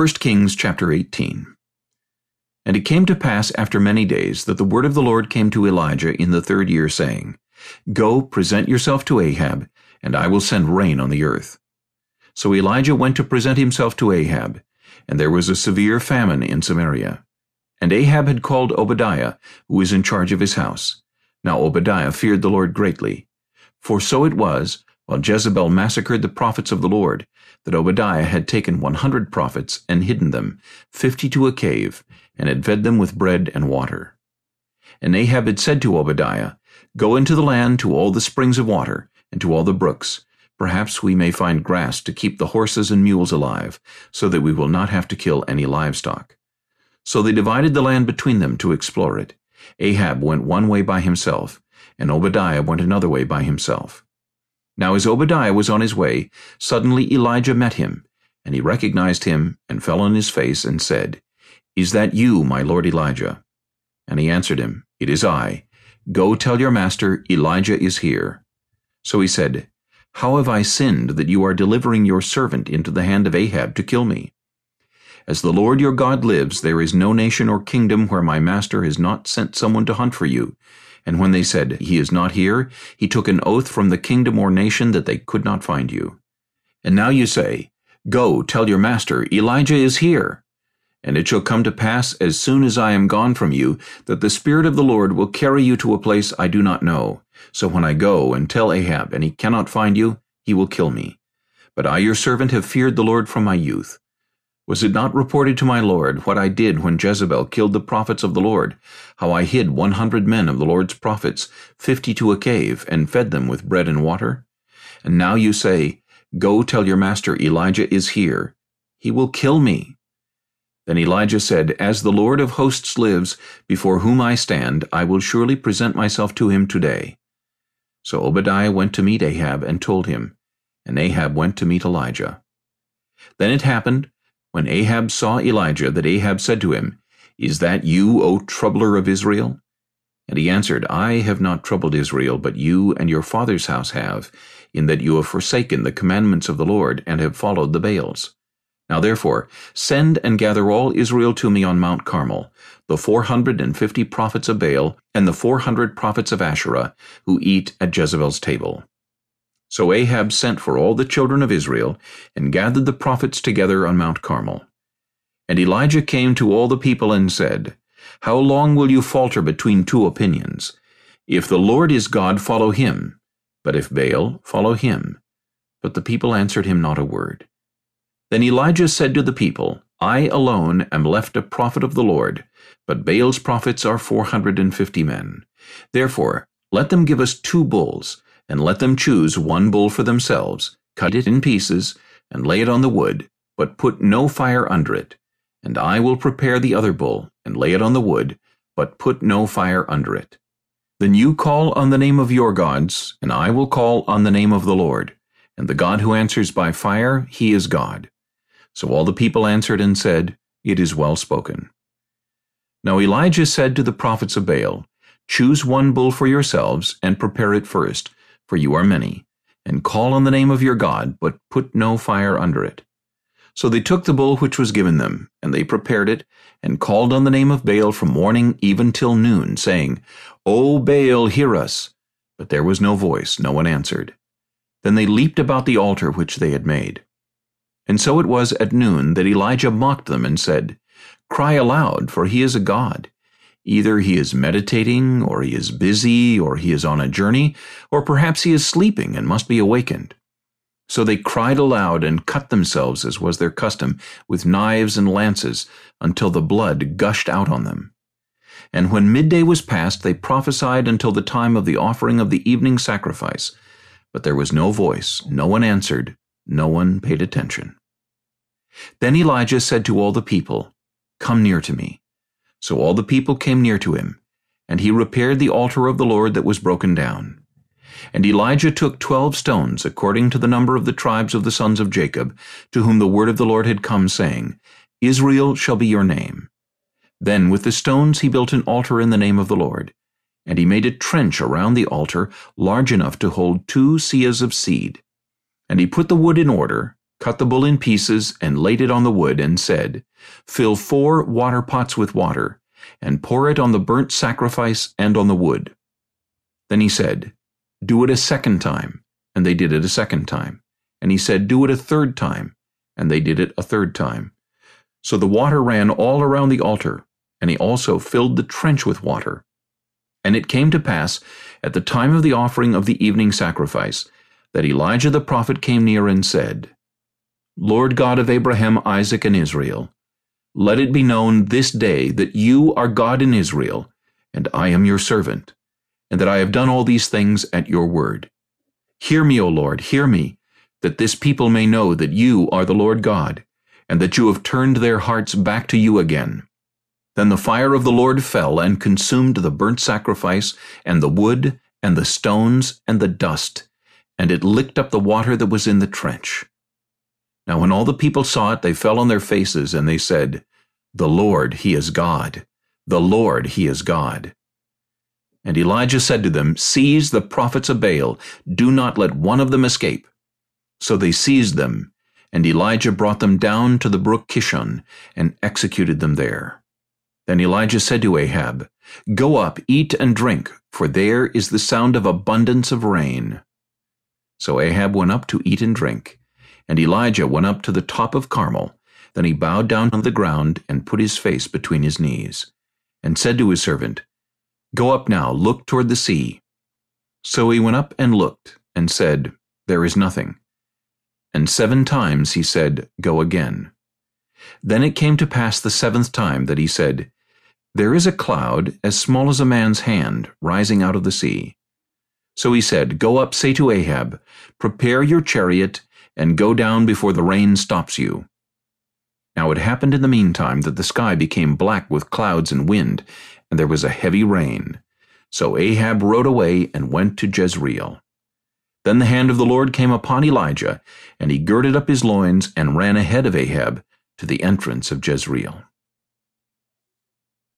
1 Kings chapter 18 And it came to pass after many days that the word of the Lord came to Elijah in the third year, saying, Go, present yourself to Ahab, and I will send rain on the earth. So Elijah went to present himself to Ahab, and there was a severe famine in Samaria. And Ahab had called Obadiah, who was in charge of his house. Now Obadiah feared the Lord greatly. For so it was, while Jezebel massacred the prophets of the Lord, that Obadiah had taken one hundred prophets and hidden them, fifty to a cave, and had fed them with bread and water. And Ahab had said to Obadiah, Go into the land to all the springs of water, and to all the brooks. Perhaps we may find grass to keep the horses and mules alive, so that we will not have to kill any livestock. So they divided the land between them to explore it. Ahab went one way by himself, and Obadiah went another way by himself. Now as Obadiah was on his way, suddenly Elijah met him, and he recognized him, and fell on his face, and said, Is that you, my lord Elijah? And he answered him, It is I. Go tell your master, Elijah is here. So he said, How have I sinned that you are delivering your servant into the hand of Ahab to kill me? As the Lord your God lives, there is no nation or kingdom where my master has not sent someone to hunt for you, and when they said, He is not here, he took an oath from the kingdom or nation that they could not find you. And now you say, Go, tell your master, Elijah is here. And it shall come to pass, as soon as I am gone from you, that the Spirit of the Lord will carry you to a place I do not know. So when I go and tell Ahab, and he cannot find you, he will kill me. But I your servant have feared the Lord from my youth. Was it not reported to my Lord what I did when Jezebel killed the prophets of the Lord, how I hid one hundred men of the Lord's prophets, fifty to a cave, and fed them with bread and water? And now you say, Go tell your master Elijah is here. He will kill me. Then Elijah said, As the Lord of hosts lives, before whom I stand, I will surely present myself to him today. So Obadiah went to meet Ahab and told him, and Ahab went to meet Elijah. Then it happened, when Ahab saw Elijah, that Ahab said to him, Is that you, O troubler of Israel? And he answered, I have not troubled Israel, but you and your father's house have, in that you have forsaken the commandments of the Lord, and have followed the Baals. Now therefore, send and gather all Israel to me on Mount Carmel, the four hundred and fifty prophets of Baal, and the four hundred prophets of Asherah, who eat at Jezebel's table. So Ahab sent for all the children of Israel, and gathered the prophets together on Mount Carmel. And Elijah came to all the people and said, How long will you falter between two opinions? If the Lord is God, follow him, but if Baal, follow him. But the people answered him not a word. Then Elijah said to the people, I alone am left a prophet of the Lord, but Baal's prophets are four hundred and fifty men. Therefore, let them give us two bulls, and let them choose one bull for themselves, cut it in pieces, and lay it on the wood, but put no fire under it. And I will prepare the other bull, and lay it on the wood, but put no fire under it. Then you call on the name of your gods, and I will call on the name of the Lord. And the God who answers by fire, he is God. So all the people answered and said, It is well spoken. Now Elijah said to the prophets of Baal, Choose one bull for yourselves, and prepare it first, for you are many, and call on the name of your God, but put no fire under it. So they took the bull which was given them, and they prepared it, and called on the name of Baal from morning even till noon, saying, O Baal, hear us! But there was no voice, no one answered. Then they leaped about the altar which they had made. And so it was at noon that Elijah mocked them and said, Cry aloud, for he is a god. Either he is meditating, or he is busy, or he is on a journey, or perhaps he is sleeping and must be awakened. So they cried aloud and cut themselves, as was their custom, with knives and lances, until the blood gushed out on them. And when midday was past, they prophesied until the time of the offering of the evening sacrifice. But there was no voice, no one answered, no one paid attention. Then Elijah said to all the people, Come near to me. So all the people came near to him, and he repaired the altar of the Lord that was broken down. And Elijah took twelve stones, according to the number of the tribes of the sons of Jacob, to whom the word of the Lord had come, saying, Israel shall be your name. Then with the stones he built an altar in the name of the Lord. And he made a trench around the altar, large enough to hold two seahs of seed. And he put the wood in order, cut the bull in pieces, and laid it on the wood, and said, Fill four water pots with water, and pour it on the burnt sacrifice and on the wood. Then he said, Do it a second time. And they did it a second time. And he said, Do it a third time. And they did it a third time. So the water ran all around the altar, and he also filled the trench with water. And it came to pass, at the time of the offering of the evening sacrifice, that Elijah the prophet came near and said, Lord God of Abraham, Isaac, and Israel, let it be known this day that you are God in Israel, and I am your servant, and that I have done all these things at your word. Hear me, O Lord, hear me, that this people may know that you are the Lord God, and that you have turned their hearts back to you again. Then the fire of the Lord fell and consumed the burnt sacrifice, and the wood, and the stones, and the dust, and it licked up the water that was in the trench. Now when all the people saw it, they fell on their faces, and they said, The Lord, He is God. The Lord, He is God. And Elijah said to them, Seize the prophets of Baal. Do not let one of them escape. So they seized them, and Elijah brought them down to the brook Kishon, and executed them there. Then Elijah said to Ahab, Go up, eat and drink, for there is the sound of abundance of rain. So Ahab went up to eat and drink, and Elijah went up to the top of Carmel. Then he bowed down on the ground and put his face between his knees, and said to his servant, Go up now, look toward the sea. So he went up and looked, and said, There is nothing. And seven times he said, Go again. Then it came to pass the seventh time that he said, There is a cloud as small as a man's hand rising out of the sea. So he said, Go up, say to Ahab, Prepare your chariot, and go down before the rain stops you. Now it happened in the meantime that the sky became black with clouds and wind, and there was a heavy rain. So Ahab rode away and went to Jezreel. Then the hand of the Lord came upon Elijah, and he girded up his loins and ran ahead of Ahab to the entrance of Jezreel.